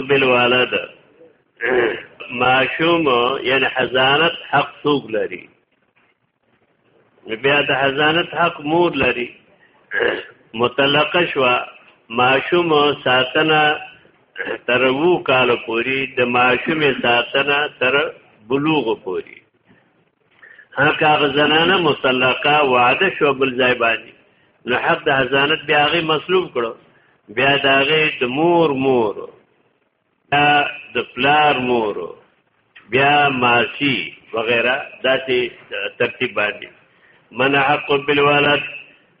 بالوالد معشوم یعنی حضانت حق څوک لري بیا د حضانت حق مور لري مطلق شوا معشوم ساتنه تر وو کال پوری د معشوم ساتنه تر بلوغ پوری هغه هغه زنانه مطلقه وعده شو بل ځای باندې نو حق د حضانت بیا هغه مسلوب کړو بیا د هغه د مور مور دا د پلار مور بیا ماسی وغیرہ داسې ترتیب باندې منع حق بالولد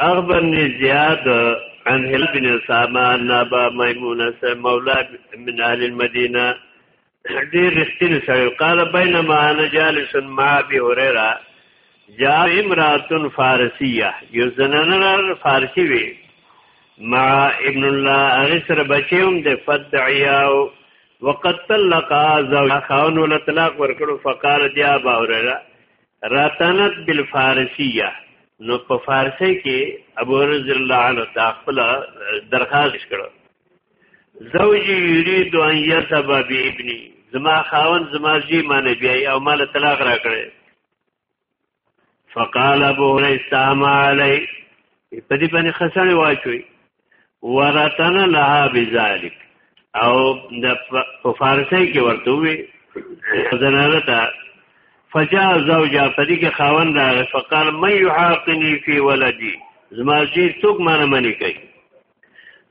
اغبن زیاد عن هل بن اسامه نابا میمونه سے مولا من اهل المدینه ډیر رښتینی سره قال بینما انا جالس مع ابي هريره جاء امراه فارسيه یو زنانه فارسی وی مع ابن الله اغسر بچیوم د فدعیاو وقد طلق زوج خاون ول طلاق ورکړو فقال دیا باورلا راتنت بالفارسیه نو په فارسی کې ابو رضی الله عنه دا خپل درخواست کړو زوجي يريد ان يذهب بابني زما خاون زما زی معنی بیا او مال طلاق را کړی فقال ابو هريره استعمى علي په دې باندې خسنه واچوي ورتن لها بذلك او د فارسی کې ورته وي زنانه ته فجاء زوجها پدې کې خاوند راغی فقال من يحاقني في ولدي زما چې څوک مانه منی کوي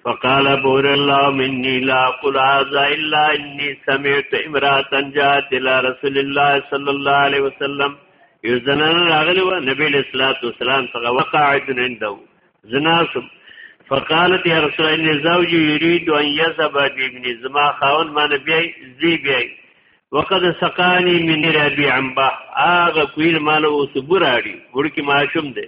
فقال بور الله مني لا قل هذا الا اني سمعت امراه جاءت الى رسول الله صلى الله عليه وسلم يزنن راغلی و نبی له صلوات والسلام څخه وقاعد عنده زناس فقالت يا رسول الله زوجي يريد ان يذهب بابن زما خاون ما نبي زي بي وقد سقاني من ربي عمبا اغه کویل مال او صبر اړي ورکی ماشوم دی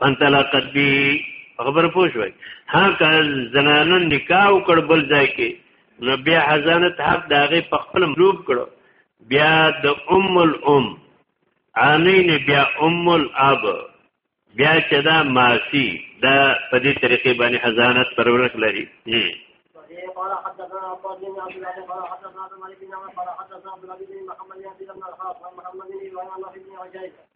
فانطلقت بی خبر پوه شوي ها که زنانو نکاح وکړ بل ځای کې نو بیا حضانت حق د هغې په خپل ملوب کړو بیا د ام الام عانین بیا ام الاب بیا چې دا ماسی دا په دې طریقې باندې حضانت پرورخ لري قال حدثنا عباس بن عبد الله قال حدثنا عبد الملك بن عمر قال حدثنا عبد الله بن محمد بن عبد الله بن الخاص عن محمد بن ابراهيم عن بن عجيب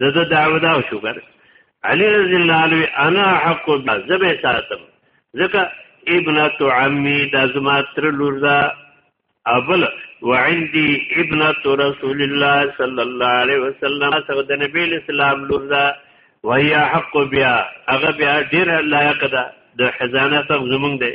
د د دعوه دا شو ګر علی رضی الله عنه انا حق زبه ساتم ځکه ابنت عمی د زما تر لور دا ابل وعندي ابنت رسول الله صلی الله علیه وسلم سره د نبی اسلام لور دا وهي حق بیا هغه بیا ډیر لایق ده د حزانه څخه زمونږ دی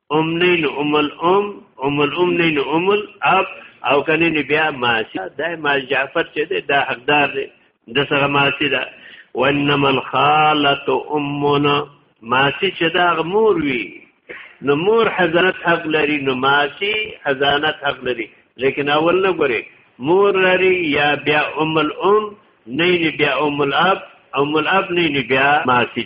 ام نین ام الام ام الام نین ام الاب او کنه نی بیا ماسی دا ما جعفر چې ده دا حقدار دی د سره ماسی ده وانما الخاله امنا ماسی چې دا مور وی نو مور حضرت حق لري نو ماسی حضانت حق لري لیکن اول نه ګوري مور لري یا بیا ام الام نین بیا ام الاب ام الاب نین بیا ماسی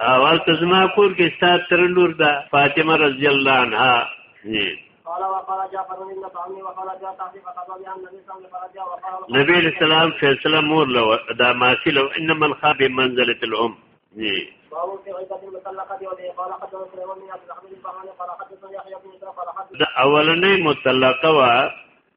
اول ته زما کور کې ستا تر لور ده فاطمه رضی الله عنها نبی اسلام فیصله مور لو دا ماسی لو انما الخاب منزله الام جی دا اولنې مطلقه وا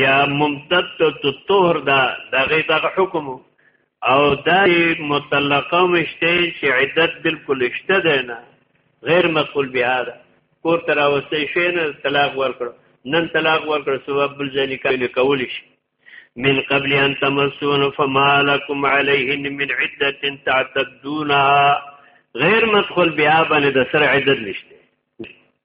یا ممتد ته طهر دا دغه دغه حکم او دا مطلقه مشته چې عدت بالکل شته ده نه غیر مسئول بیا ده کور تر اوسه شي نه طلاق ورکړ نن طلاق ورکړ سبب بل ځای نکاح کول شي من قبل ان تمسون فما لكم عليهن من عده تعتدونها غیر مدخل بیا باندې د سر عدد نشته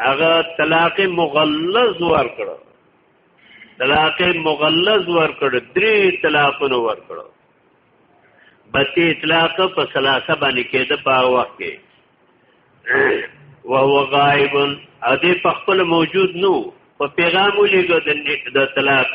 هغه طلاق مغلظ ور کړو طلاق مغلظ ور کړو درې طلاقونه ور کړو بتی اطلاق په ثلاثه باندې کېده په وخت کې وهو غائب ا دې په خپل موجود نو په پیغام ولېګو د طلاق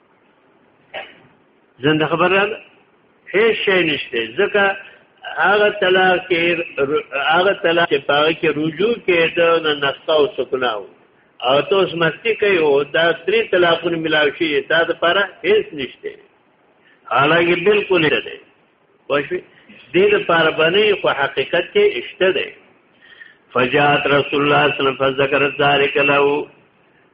زنده خبره هیڅ شی نشته ځکه هغه طلاق کې هغه طلاق چې پاره کې رجوع کېده نه نسخه او سکناو او ته اوس مستی کوي او دا درې طلاقونه ملاو شي دا د پاره هیڅ نشته حالانکه بالکل نه ده واښوي دې لپاره باندې خو حقیقت کې اشته ده فجاءت رسول الله صلی الله علیه وسلم فذكر ذلك له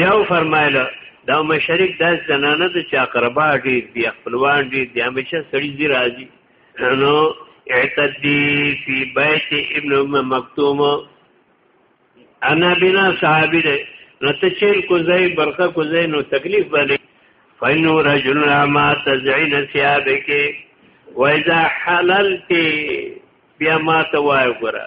بیا فرمایله دا ام شریک داس زنانه د چا قربا ډیر دی خپلوان ډیر دی همیشه سړی زی راځي نو اعتدی فی بیت ابن ام مکتوم انا بنا صحابی دی نو ته چیل کوزای برخه کوزای نو تکلیف باندې فینو رجل ما تزعین ثيابک و اذا حللت بیا ما ته وای ګره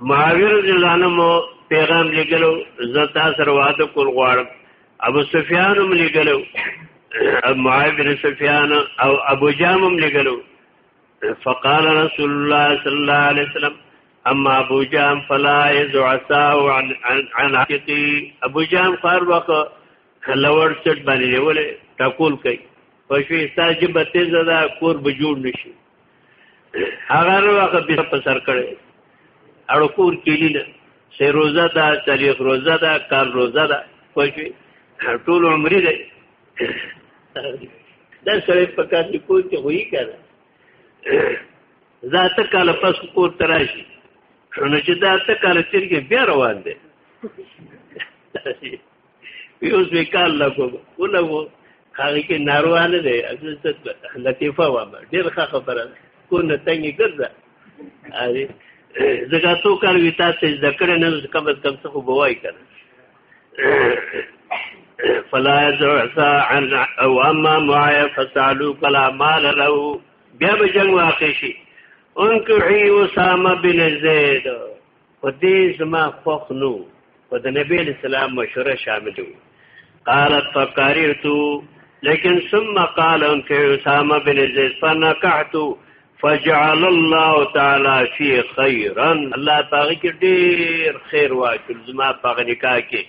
معاویه رضی الله عنه مو پیغام لګلو زه تاسو سره واده کول غواړم ابو سفیان هم لګلو معاویه بن سفیان او ابو جام هم لګلو فقال رسول الله صلی الله علیه وسلم اما ابو جام فلا يزعساه عن عن عقيقي ابو جام خار وخت لوړ چټ باندې ولې ټاکول کوي پښې ساجب تیز ده کور به جوړ نشي هغه راغه بیا په سر کړي اړو کور کېلی نه سه روزه دا تاریخ روزه دا کار روزه دا کوي ټول عمر دی دا سره په کار کې کوی چې وایي کړه ذات کال پس کور تراشي نو چې دا ته کال تیر کې بیا روان دی یو ځوی کار لا کوم ولګو هغه کې ناروا نه دی لطیفه وه ډېر ښه خبره کو نه تنګې ګرځه اري زګا څو کار وی تاسو ذکر نه کم از کم څه خو بوای کړه فلا يزعسا عن او اما معايا فسالو کلا مال له بیا به جنگ واقع شي انکحی اسامه بن زید په دې زما خوښ نو په د نبی اسلام مشوره شامل وو قالت فقررت لیکن ثم قال ان کې اسامه بن زید فنکحت فجعل الله تعالی فی خیرا الله تعالی کې ډیر خیر واچل زما په غنکا کې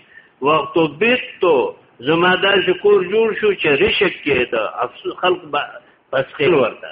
وخت بیتو زما دا شکور جوړ شو چې رشک کېده خلق بس خیر ورته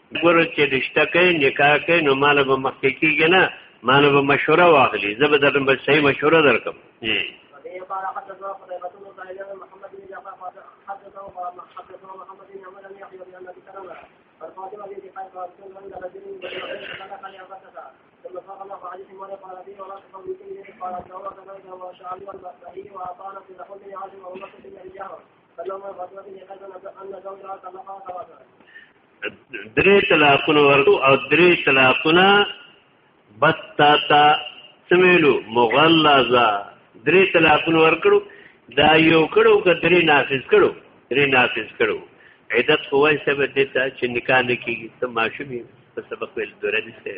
ګوره چې رشتہ کوي نکاح کوي نو مال به مخکې کېږي نه مال به مشوره واخلي زه به درته به صحیح مشوره درکم فلما غزوة يقدم أن زوجها طلقها ثلاثة درې طلاقونه ورکو او درې طلاقونه بتاتا سمېلو مغلظه درې طلاقونه ورکړو دا یو کړو که درې نافذ کړو درې نافذ کړو عدت خو وای سبب دې ته چې نکاح نه کیږي ته ماشومې په سبق ویل دوره دي سه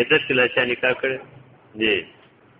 عدت لا چا نکاح کړو نه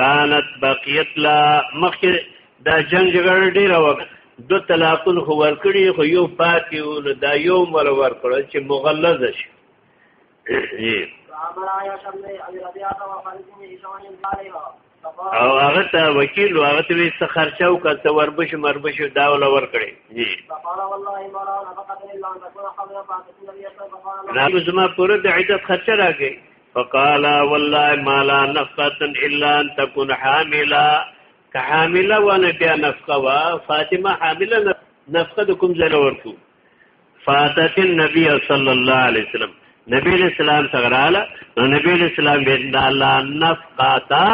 کانت بقیت لا مخکې دا جنگ جګړه ډیره وکړه دو طلاقون خو ورکړي خو یو پاتې و نو دا یو ور ورکړه چې مغلظ شي او هغه ته وکیل او هغه ته وی څه خرچه او کته وربش مربش دا ول ور کړی جی نه زما پوره د عیدت خرچه راګی فقال والله ما لا نفقه الا ان تكون حاملا که حامله ونه بیا نفقه وا فاطمه حامله نفقه د کوم ځای ورکو فاتت النبي صلى الله عليه وسلم نبی اسلام څنګه نو نبی اسلام به لا نفقاتا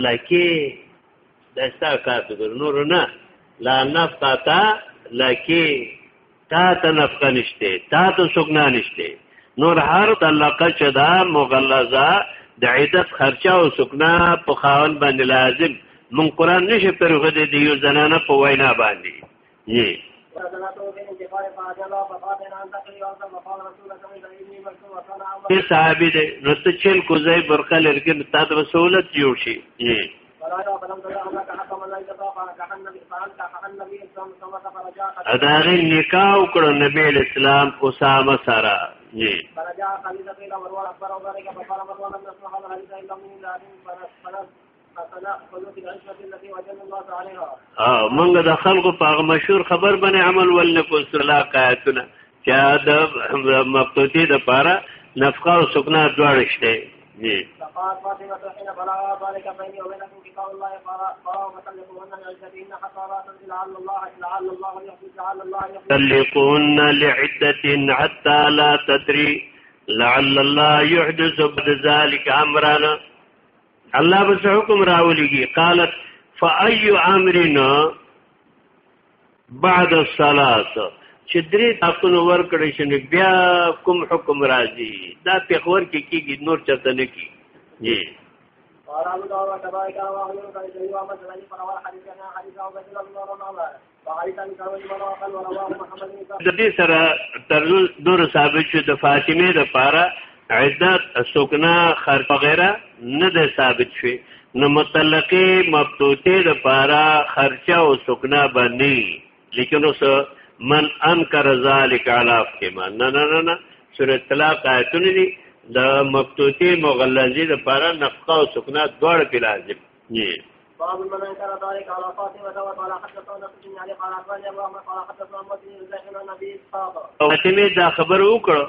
لکه دستا کار نور نه لا نفقاتا لکه تا ته نفقه نشته تا ته سګنا نشته نور هر طلقه چې دا مغلظه د عدت خرچه او سګنا په خاون باندې لازم من قران نشه پر غدې دی یو زنانه په وینا باندې یي صحابي دې نو ته چل کوزای برخه لرګن تا د سہولت جوړ شي اداغه نکاح وکړ نبی اسلام اسامه سره جی فرجا خالد قيل ورور اكبر وذلك فقال من ولم يسمع هذا الحديث الا من ذات فنس او موږ د خلکو په هغه مشهور خبر باندې عمل ول نه کو صلا قایتونه چې د مقتدی د پاره نفقه او سکنا دواړه شته جی تلقون لعدة حتى لا تدري لعل الله يحدث بعد ذلك امرنا الله بس حکم راولېږي قالت فأي امرنا بعد الصلاه چې درې تاکونه ور کړی شنو بیا کوم حکم راځي دا پیغور کې کیږي نور چرته نه کی جی قال ابو داود تبارك الله وحده قال جل وعلا مثلا فروى حديثنا حديث ابو بكر رضي الله عنه د دې سره تر نور ثابت شو د فاطمه لپاره عدت سکنا خرج وغیرہ نه ده ثابت شي نو متلقي مبتوته د پارا خرچه او سکنا بني لیکن اوس من انکر ذالک علی فکما نه نه نه نه سورۃ طلاق آیتونه دي د مبتوته مغلظه د پارا نفقه او سکنا دواړه په لازم دي باب من انكر ذلك على فاطمه وقال حدثنا نفسي علي قال اخبرني ابو احمد قال حدثنا محمد بن زيد بن النبي صلى الله عليه وسلم دا خبر وکړه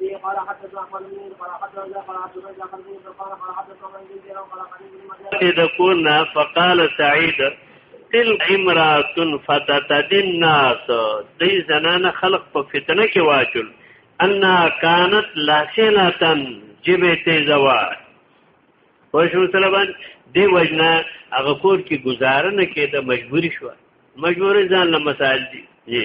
به قال حدثنا احمد بن قال حدثنا قال عبد الله قال حدثنا قال قال حدثنا من جزير قال قريب بن مدين تكون فقال سعيد تل امراه فتتد الناس دې زنانه خلق په فتنه کې واچول انها كانت لاسنه جبه تیزوا وشو طلبان دی وجنا هغه کور کې گزاره نه کېده مجبوری شو مجبور ځان له مسائل دي جی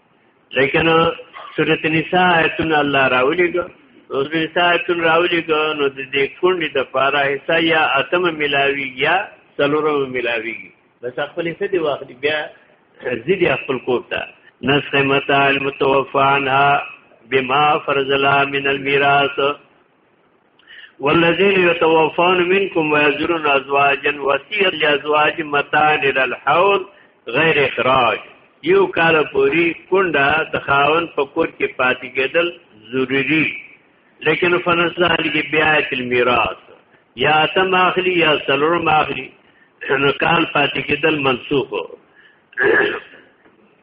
لیکن سورۃ النساء آیتونه الله راولېګو سورۃ النساء آیتونه راولېګو نو د دې کونډې د پاره حصہ یا اتم ملاوي یا څلورم ملاوي بس خپل څه دی واخ دی بیا زیدی خپل کوتا نسخ متاع المتوفانها بما فرض لها من الميراث والذین یتوفون منکم ویذرون ازواجا وصیت لازواج متاع للحول غیر اخراج یو کال پوری کونډه د خاون په کور کې پاتې کېدل ضروری لیکن فنسال کې بیا تل میراث یا تم اخلی یا سلورم اخلی نو کال پاتې کېدل منسوخ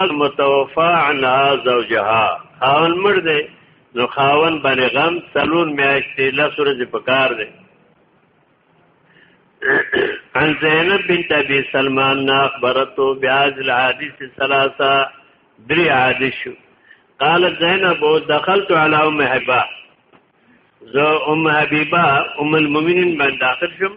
المتوفا عنها زوجها خاون مړ دی نو خاون باندې غم سلون میاشتې لس ورځې په کار دی عن زینب بنت ابي سلمان نا اخبرته بعض الحديث الثلاثه دري حديث قالت زینب دخلت على ام حبه زه ام حبيبه ام المؤمنين باندې داخل شوم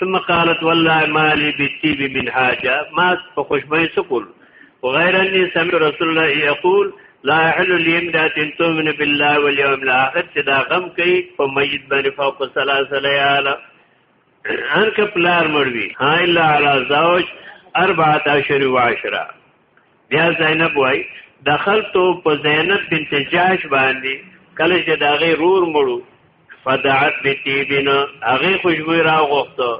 ثم قالت والله مالي بالطيب من حاجه ما په خوشبوي سکول وغير اني سمع رسول الله يقول لا يحل لامرأة تؤمن بالله واليوم الاخر چې دا غم کوي په میت باندې فوق ثلاث ليال ان کپلار مروي ها الا على زوج 14 و 10 بیا زینب وای دخلتو په زینب بنت جاش باندې کله چې دا غي رور مړو فدعت بتیبنا هغه خوشبو را غوښته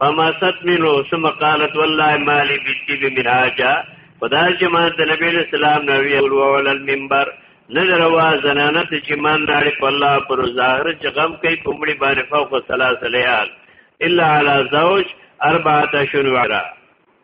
فما ست منو ثم قالت والله ما لي بتیب من حاجه خدا چې ما د نبی اسلام نبی او ول المنبر نظر وا زنانه ته چې مان نړۍ په الله پر ظاهر چې غم کوي کومړي باندې فوق ثلاث ليال الا على زوج اربعه شنو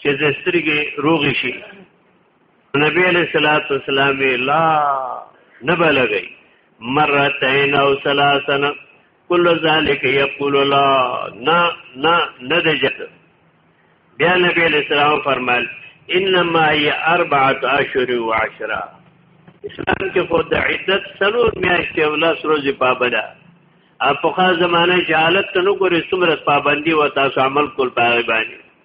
چې د سترګې روغې شي نبی علیہ الصلوۃ والسلام لا نه بلګي مرتين او ثلاثن کل ذالک یقول لا نا نا ندجت بیا نبی علیہ السلام فرمایل انما هي اربعه اشهر وعشره اسلام کې خو د عدت سلور میاشتې او لاس ورځې پابنده اپوخا زمانه جهالت ته نو ګورې څومره پابندي و تاسو عمل کول پاره باندې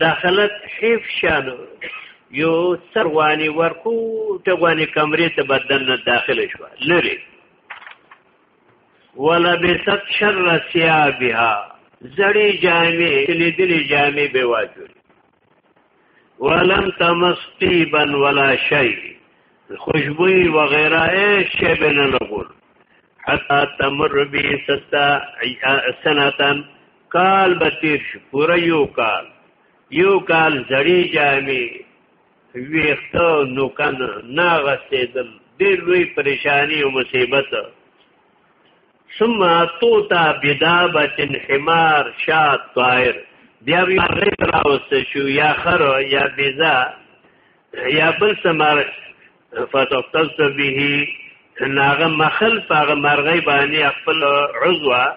دخلت حیف شانو یو سروانی ورکو ټغوانی کمرې ته بدن نه داخله شو لری ولا بسط شر ثيابها زړی جامې لیدلې جامې به واجوري ولم تمس طيبا ولا شيء خوشبوئی وغیرہ شی به نه لګول حتا تمر بي ستا سنتن کال به تیر شو پوره یو کال یو کال زړی جامې ویخته نوکن ناغستېدل ډېر لوی پریشانی او مصیبت ثم توتا بدابت حمار شاد طائر بیا بیا غیر راوست شو یا خر یا بیزا یا بل سمار فتقتلت به ناغه مخل پاغه مرغی باندې خپل عضوه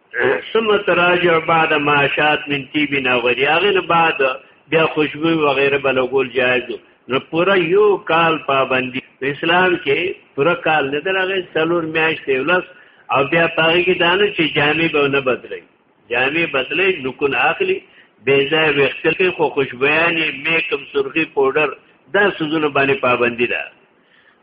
ثم تراجع بعد ما شات من طيب نغري هغه نه بعد بیا خوشبو و غیره بلګول جایز نو پورا یو کال پابندي اسلام کې پورا کال نه درغه سلور میاشتې ولس او بیا پاره کې دانو چې جامې به نه بدلې جامې بدلې نکون اخلي بې ځای وختل کې خو خوشبویانې میک اپ سرخي پودر دا سوزونه باندې پابندي ده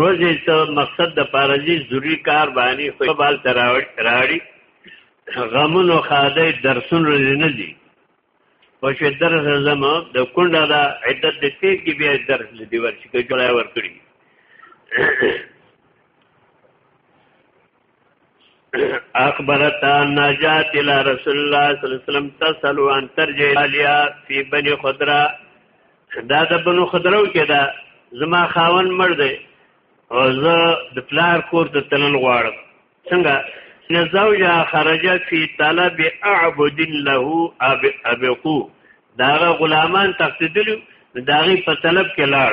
روزي ته مقصد د پارځي ضروری کار باندې خو بال تراړي غمونو خاده درسون روزي نه دي او چې درس زمو د کونډه دا عدت د تیر کې بیا درس دی ورچې کې جوړای ورکړي اخبرت عن نجات الى رسول الله صلی الله علیه وسلم تسل عن ترجع الیا فی بنی خضرا دا د بنو خضرو کې دا زما خاون مړ دی او زه د پلار کور ته تلل غواړم څنګه نزوجا خرج فی طلب اعبد له اب ابقو داغه غلامان تقتدلو داغه په طلب کې لاړ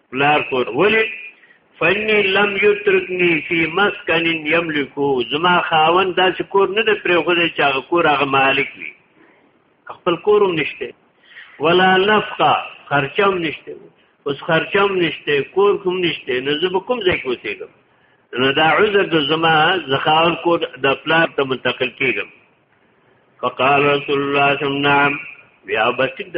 پلار کور ولی فنی لم یترکنی فی مسکن یملکو زما خاون داسې کور نه د پرې خو دې چا کور هغه مالک وي خپل کوروم نشته ولا نفقه خرچم نشته اوس خرچم نشته کور کوم نشته نو زه به کوم ځای کې اوسېږم نو دا عذر د زما زخاون کور د پلار ته منتقل کېږم فقال رسول الله صلی الله علیه وسلم نعم بیا بسید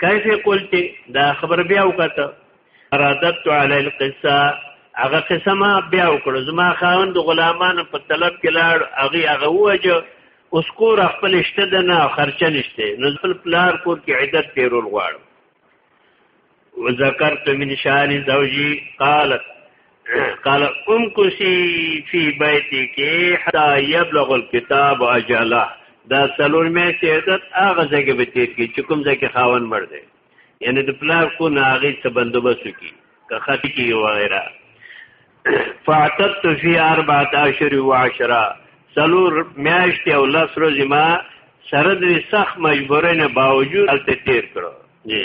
کیف قلت دا خبر بیا وکړه رادت علی القصه هغه قصه ما بیا وکړه زما خاوند غلامان په طلب کې لاړ هغه هغه وجه اوس کور خپل شته د نه خرچه نشته نو خپل پلار کور کې عدت تیرول غواړم وذكرت من شان زوجي قالت قال ام کوسی فی بیتی کې حتا یبلغ الكتاب اجلا دا سلور مې چې عزت هغه ځای کې بتیر کې چې کوم ځای کې خاون مړ دی یعنی د پلار کو ناغي څه بندوبست کی که خاطی کی وغیرہ فاعتدت فی اربعه اشهر و عشرا سلور میاشت او لس ورځې ما سره د سخت مجبورۍ نه باوجود هلته تیر کړو جی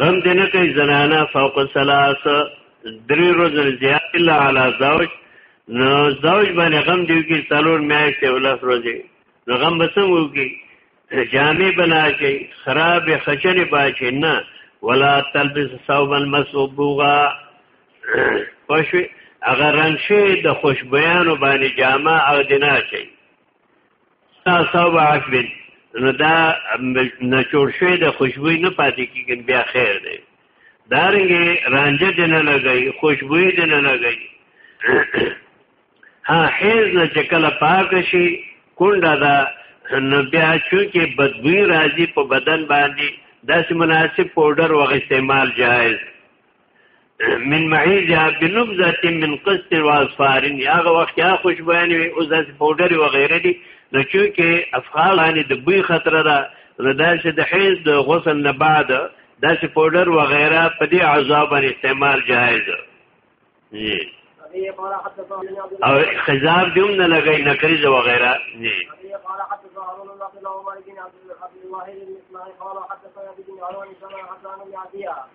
غم دې نه کوي زنانه فوق ثلاث درې ورځې زیات الا علی زوج نو زوج باندې غم دی کې څلور میاشتې او لس ورځې نو غم به څنګه وکړي جامې بنا کوي خراب خچنې باچې نه ولا تلبس ثوبا مسبوغا خوشوي هغه رنگ شي د خوشبویانو باندې جامه او دنا شي تاسو واک بین نو دا نچوړ شوی د خوشبوې نه پاتې کیږي بیا خیر دی دارنګه رانجه دې نه لګي خوشبوې دې نه لګي ها حیز نه چې کله پاک شي کونډه دا نو بیا چې بدبوی راځي په بدن باندې داسې مناسب پودر وغه استعمال جایز من معیزه بنبذه من قسط واصفار هغه وخت یا خوشبویان وي او ځس پودر و غیره دي نو چونکه افغان باندې د بوی خطر ده ردا چې د حیز د غسل نه بعد دا چې پودر و غیره په دې عذاب باندې استعمال جایز دی او خزاب دیوم نه لګی نکریز و غیره نه قال حدثنا هارون بن عبد الله ومالك بن عبد الواحد بن اسماعيل قال حدثنا ابي بن عروه عن حسان بن عطيه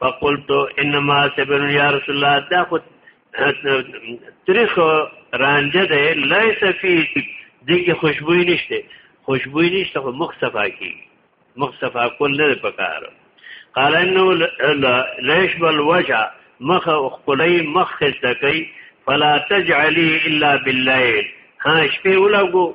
فقلت انما صبر يا رسول الله دا خو تریخ رانجه ده لیس فی دغه خوشبوئی نشته خوشبوئی نشته خو مخ صفا کی مخ صفا کول نه پکار قال انه ليش بل وجه مخ خپلې مخ خسته کوي فلا تجعلي الا بالليل ها شپې ولګو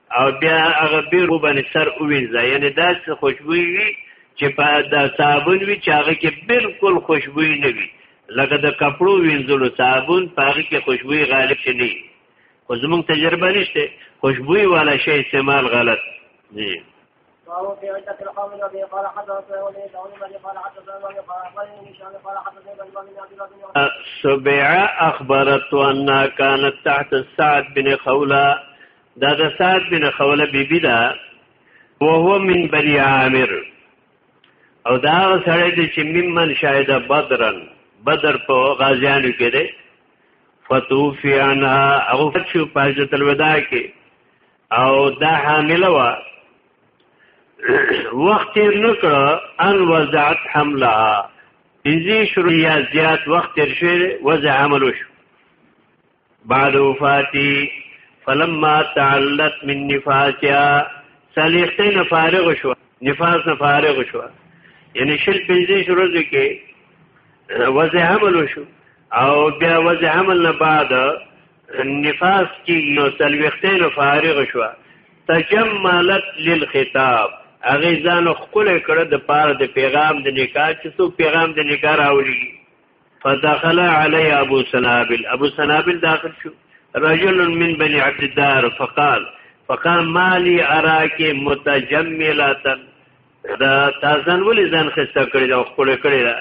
او بیا هغه بیرو باندې سر ووینځه یعنی داسې خوشبوئی وي چې په دا صابون وي چې هغه کې بالکل خوشبوئی نه وي لکه د کپړو وینځلو صابون په هغه کې خوشبوئی غالب شي نه خو زموږ تجربه نشته خوشبوئی والا شی استعمال غلط دی وهو في عدة القوم الذي قال حدث ولي دعون من قال حدث ولي قال أخبرني هشام قال حدث بن بن عبد الله سبع أخبرت أنها كانت تحت سعد بن خولة دا د سعد بن خوله بیبی دا وهو من بني عامر او دا سره د چې ممن شاهد بدرن بدر په غازیانو کې ده فتوفی عنها او فتشو پاجت الوداع کې او دا حامل وا وخت نو کړه ان وزعت حملها ایزی شروع یا زیات وخت تر شوی وضع عملو شو بعد وفاتی فلما تعلت من نفاسیا صالحته نه فارغ شو نفاس نه فارغ شو یعنی شل پنځه شروع کې وضع حمل شو او بیا وضع حمل نه بعد نفاس کې نو صالحته نه فارغ شو تجملت للخطاب اغه ځان خپل کړه د پاره د پیغام د نکاح چې څو پیغام د نکاح راولي فدخل علی ابو سنابل ابو سنابل داخل شو رجل من بني عبد الدار فقال فقال مالی اراک متجمله دا تازن ولې ځان خسته کړی دا خپل کړی دا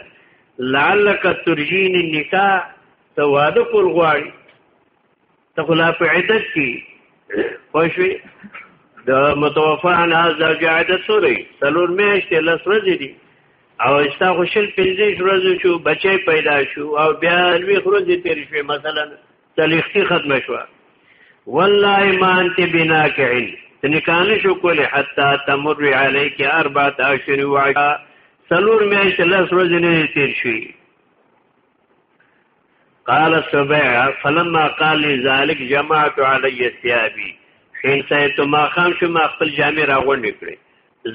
لعلک ترجین النکاح ته واده کول غواړي ته خلا په عدت کې خوښوي د متوفا نه زوج عدت سوري سلور میاشتې لس ورځې دي او استا خوشل پنځه ورځې شو بچي پیدا شو او بیا لوی ورځې تیر شوې مثلا تلیختی ختم شو والله ما انت بناکعن نکانه شو کول حتا تمر علیک اربع اشهر و سلور میاشتې لس ورځې نه تیر شوې قال سبع فلما قال لي ذلك جمعت علي ثيابي خیل صاحب ته ما خام شو ما خپل جامع راغونډې کړې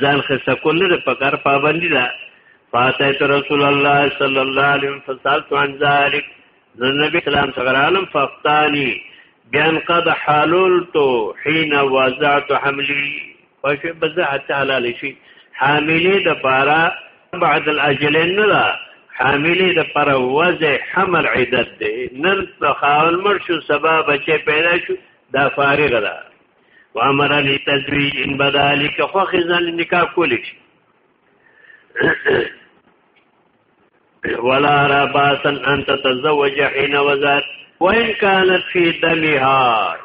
ځان خسته کول نه په کار پابندی ده فاتیت رسول الله صلی الله علیه وسلم فسالت عن ذلك نبی سلام څنګه عالم فقطانی بیان قد حللت حين وزعت حملی په شی بس حتی حلال شي حاملې د پارا بعد الاجلین نه ده حاملې د پر وضع حمل عدت دی نن خاول مر شو سبا بچي پیدا شو دا فارغ ده وامر علی تزویج ان بدالک خو خزن نکاح کولی شي ولا را باسن ان تتزوج حين وزات وان كانت في دمها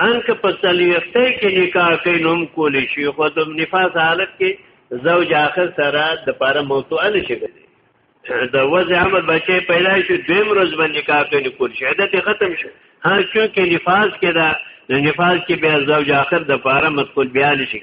ان که په سلیخته کې نکاح کین هم کول شي خو د نفاس حالت کې زوج اخر سره د پاره موضوع نه شي د وضع عمل بچي پیدا شي دویم روز باندې نکاح کین کول شي عادت ختم شي ها چونکه نفاس کې دا نفاس کې بیا زوج اخر د پاره مسئول بیا نشي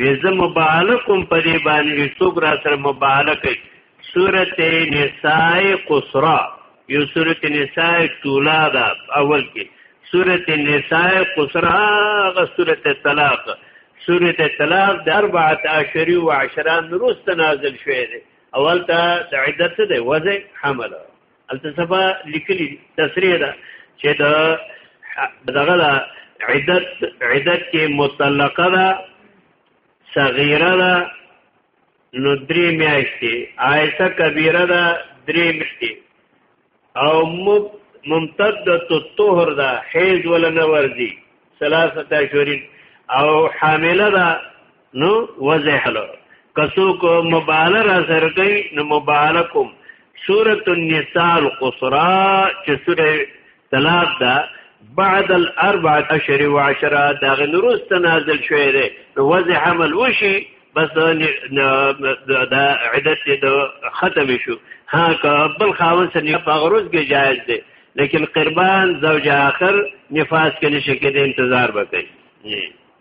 وی زه مباهله کوم په دې باندې څوک را سره مباهله کوي سورته نساء قصرا یو سورته نساء طولا دا اول کې سورته نساء قصرا غ سورته طلاق سورته طلاق د 14 عشری و 10 نورست نازل شوه دی اول ته د عدت دی وځي حمله التسبا لیکلی تصریح ده چې د دغه عدت عدت کې مطلقه ده صغیره ده نو درې میاشتې آیسه کبیره ده درې میاشتې او ممتدة الطهر ده حیض ولا نه ورځي ثلاثه شهرین او حامله ده نو وزحل کسو کو مباله را سر گئی نو مبالکم سورة النساء القصرا چه سورة طلاق دا بعد الاربع اشر و عشرا دا غنروز تنازل شوئے دے نو وزح عمل وشی بس دا عدت دا ختم شو ها که بل خاون سره نه پغروز کې جایز دی لیکن قربان زوج آخر نفاس کې نشي کې انتظار وکړي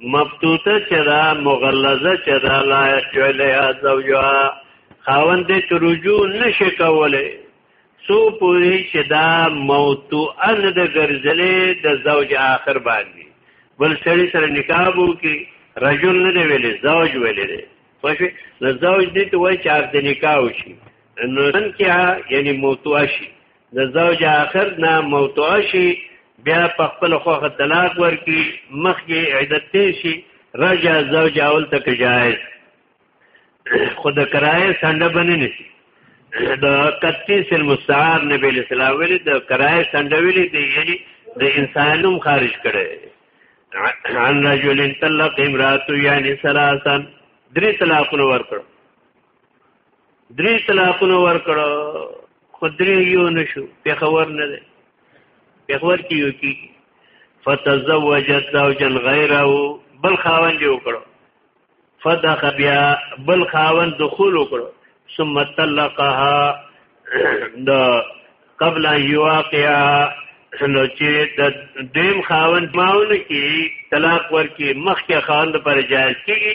مبتوته چې دا مغلظه چې دا لا یحجلها زوجها خاوند دې ترجو نشي کولای سو پوری چې دا موتو ان د ګرځلې د زوج آخر باندې بل سړی سره نکاح وو کې رجل نه دی ویلې زوج ویلې دی خوښ نه زوج دې ته وای چې د نکاح وشي نو نن کې یعنی موتو شي د زوج اخر نه موتوع شي بیا په خپل خوخه طلاق ورکي مخکې عدت تیر شي رجع زوج اول تک جائز خود کرایه سنده بنی نسی د کتیس المستعار نبی اسلام ویلی د کرایه سنده ویلی دی یعنی د انسانوم خارج کړي عن رجل طلق امراته یعنی ثلاثا درې طلاقونه ورکړ درې طلاقونه ورکړو خدري یو نشو په خبر نه ده په خبر کې یو کی فتزوجت زوجا غیره بل خاوند یو کړو فدخ بیا بل خاوند دخول وکړو ثم طلقها د قبل یواقع نو چې د دیم خاوند ماونه کی طلاق ورکی مخکې خاوند پر جایز کیږي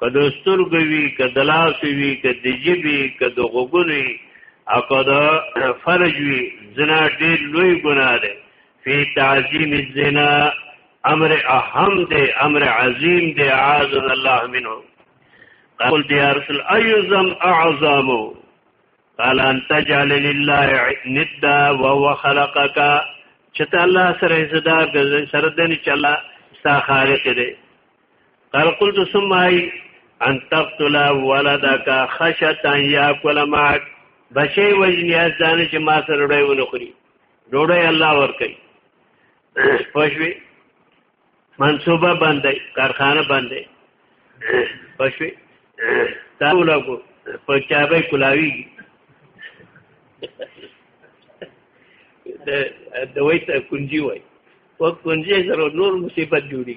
که د سترګو وي که د لاس وي که د جیبي که د غوګونو وي او که د فرج وي زنا ډېر لوی ګناه دی فی تعظیم الزنا امر اهم دی امر عظیم دی اعاذن الله منه قال دی ارسل ایزم اعظم قال ان تجعل لله ندا وهو خلقك چته الله سره زدار سره دني چلا ستا خالق دی قال قلت ثم اي ان تقتل ولدك خشتا ياكل معك بشي وجني از دانه چې ما سره ډوډۍ ونه خوري ډوډۍ الله ور کوي پښوی منصوبه بندې کارخانه بندې پښوی تا ولګو په چابه کولاوی د دوی ته کنجي وای او کنجي سره نور مصیبت جوړي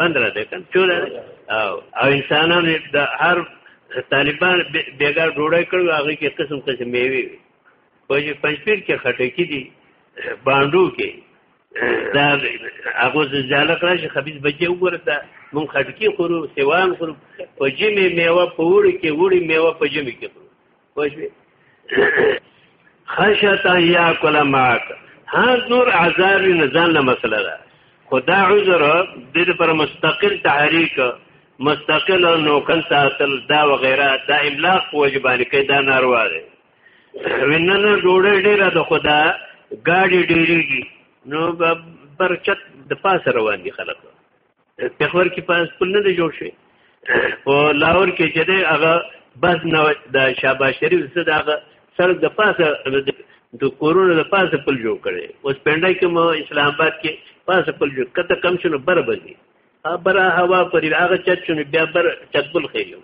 15 ده کنه 14 او او انسانانو د هر طالبان بیګار ډوړای کړو هغه کې قسم قسم میوي وي په چې پنځپیر کې خټکی دي باندو کې دا هغه زجاله کړی چې خبيز بچي وګوره دا مونږ خټکی خورو سیوان خورو په جمی میوه په وړي کې وړي میوه په جمی کې خورو وشوي خشتا یا کل ماک ها نور عذاب نزان نه مسله ده خدا عذر د دې پر مستقل تحریک مستقل او نوکل ساتل دا وغیرہ دا املاق وجبان کې دا ناروا ده ویننه ډوړې ډیره د خدا گاډي ډیریږي نو برچت د پاس روان دي خلک پیښور کې په سکول نه دی جوړ شوی او لاهور کې چې دی هغه بس نو د شاباش شریف څخه دغه سړک د پاسه د کورونو د پاسه پل جوړ کړي اوس پنده کې مو اسلام آباد کې پاسه پل جوړ کته کم شنو بر بږي برا هوا پر هغه چت شنو بیا بر چت بل خېلو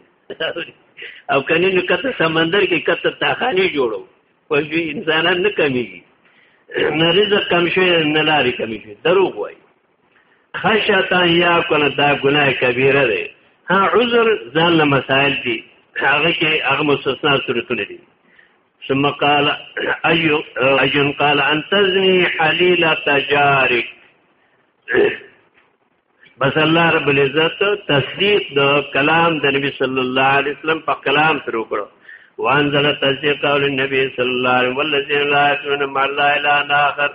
او کني نو کته سمندر کې کته تاخاني جوړو خو انسانان نه کمیږي نه رزق کم شي نه لاري کمیږي دروغ وایي خشتا یا کنه دا ګناه کبیره ده ها عذر ځان له مسائل دي هغه کې هغه مستثنا صورتونه دي ثم قال ايو اجن قال ان تزني حليل تجارك بس الله رب العزت تصدیق د کلام د نبی صلی الله علیه وسلم په کلام پر وکړو وانزل تصدیق قول النبي صلی الله علیه والذین لا یؤمنون ما لا اله الا اخر